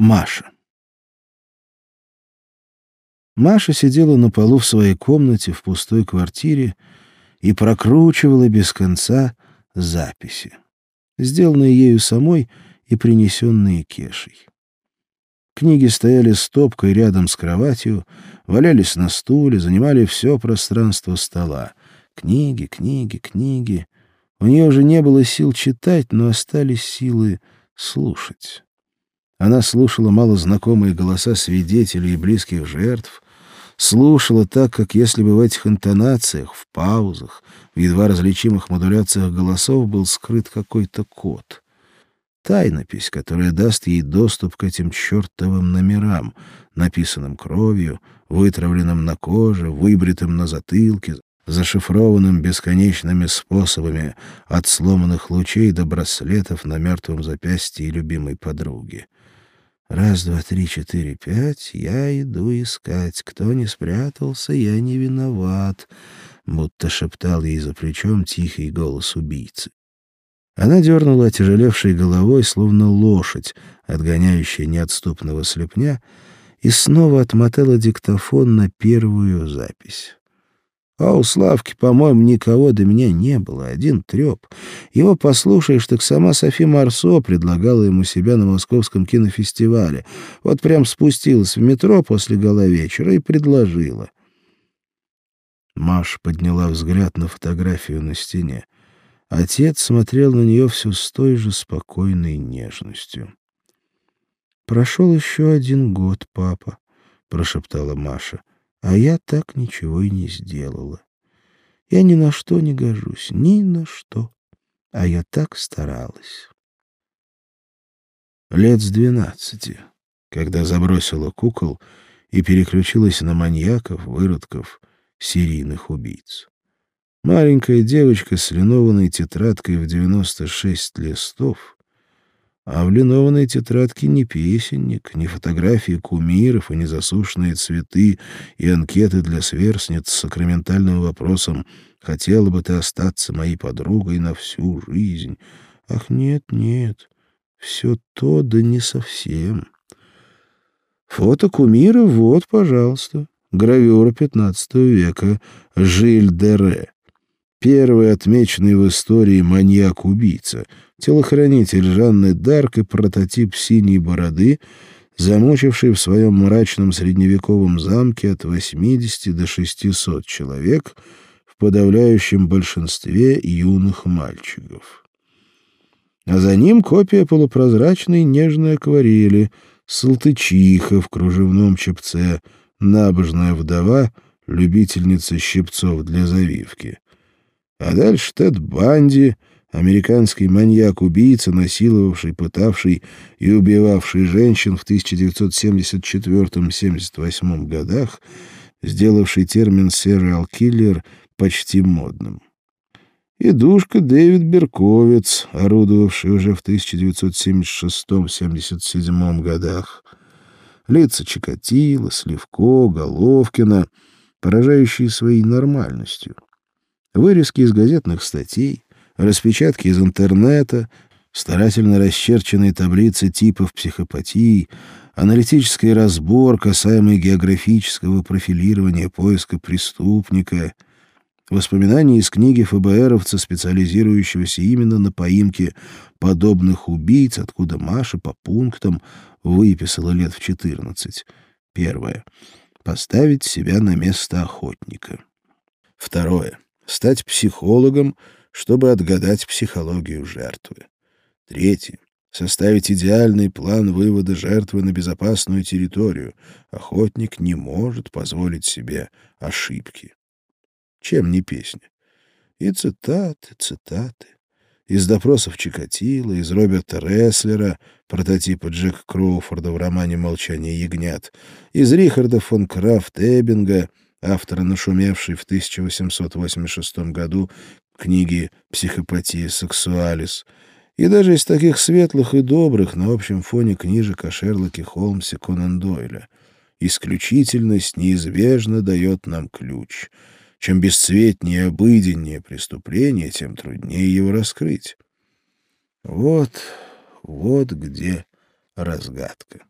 Маша. Маша сидела на полу в своей комнате в пустой квартире и прокручивала без конца записи, сделанные ею самой и принесенные Кешей. Книги стояли стопкой рядом с кроватью, валялись на стуле, занимали все пространство стола. Книги, книги, книги. У нее уже не было сил читать, но остались силы слушать. Она слушала малознакомые голоса свидетелей и близких жертв, слушала так, как если бы в этих интонациях, в паузах, в едва различимых модуляциях голосов был скрыт какой-то код. Тайнопись, которая даст ей доступ к этим чертовым номерам, написанным кровью, вытравленным на коже, выбритым на затылке, зашифрованным бесконечными способами от сломанных лучей до браслетов на мертвом запястье любимой подруги. Раз, два, три, четыре, пять, я иду искать. Кто не спрятался, я не виноват, будто шептал ей за плечом тихий голос убийцы. Она дернула отяжелевшей головой, словно лошадь, отгоняющая неотступного слепня, и снова отмотала диктофон на первую запись. А у Славки, по-моему, никого до меня не было, один треп. Его послушаешь, так сама Софи Марсо предлагала ему себя на московском кинофестивале. Вот прям спустилась в метро после гала вечера и предложила. Маша подняла взгляд на фотографию на стене. Отец смотрел на нее все с той же спокойной нежностью. «Прошел еще один год, папа», — прошептала Маша. А я так ничего и не сделала. Я ни на что не гожусь, ни на что. А я так старалась. Лет с двенадцати, когда забросила кукол и переключилась на маньяков, выродков, серийных убийц. Маленькая девочка с линованной тетрадкой в девяносто шесть листов а в линованной тетрадке ни песенник, ни фотографии кумиров и ни засушенные цветы и анкеты для сверстниц с сакраментальным вопросом «Хотела бы ты остаться моей подругой на всю жизнь?» Ах, нет, нет, все то, да не совсем. Фото кумира вот, пожалуйста, гравюра XV века, Жиль Дере. Первый отмеченный в истории маньяк-убийца — телохранитель Жанны Дарк и прототип синей бороды, замучивший в своем мрачном средневековом замке от 80 до 600 человек, в подавляющем большинстве юных мальчиков. А за ним копия полупрозрачной нежной акварели, салтычиха в кружевном чепце, набожная вдова, любительница щипцов для завивки. А дальше Тед Банди — американский маньяк-убийца, насиловавший, пытавший и убивавший женщин в 1974-78 годах, сделавший термин «сериал киллер» почти модным. И душка Дэвид Берковец, орудовавший уже в 1976-77 годах. Лица Чикатило, Сливко, Головкина, поражающие своей нормальностью. Вырезки из газетных статей — распечатки из интернета, старательно расчерченные таблицы типов психопатии, аналитический разбор, касаемый географического профилирования поиска преступника, воспоминания из книги ФБРовца, специализирующегося именно на поимке подобных убийц, откуда Маша по пунктам выписала лет в 14. Первое. Поставить себя на место охотника. Второе. Стать психологом, чтобы отгадать психологию жертвы. Третье. Составить идеальный план вывода жертвы на безопасную территорию. Охотник не может позволить себе ошибки. Чем не песня? И цитаты, цитаты. Из допросов Чикатило, из Роберта Ресслера, прототипа Джека Кроуфорда в романе «Молчание ягнят», из Рихарда фон Крафт Эббинга, автора нашумевшей в 1886 году книги «Психопатия сексуалис», и даже из таких светлых и добрых на общем фоне книжек о Шерлоке Холмсе Конан Дойля. Исключительность неизбежно дает нам ключ. Чем бесцветнее и обыденнее преступление, тем труднее его раскрыть. Вот, вот где разгадка.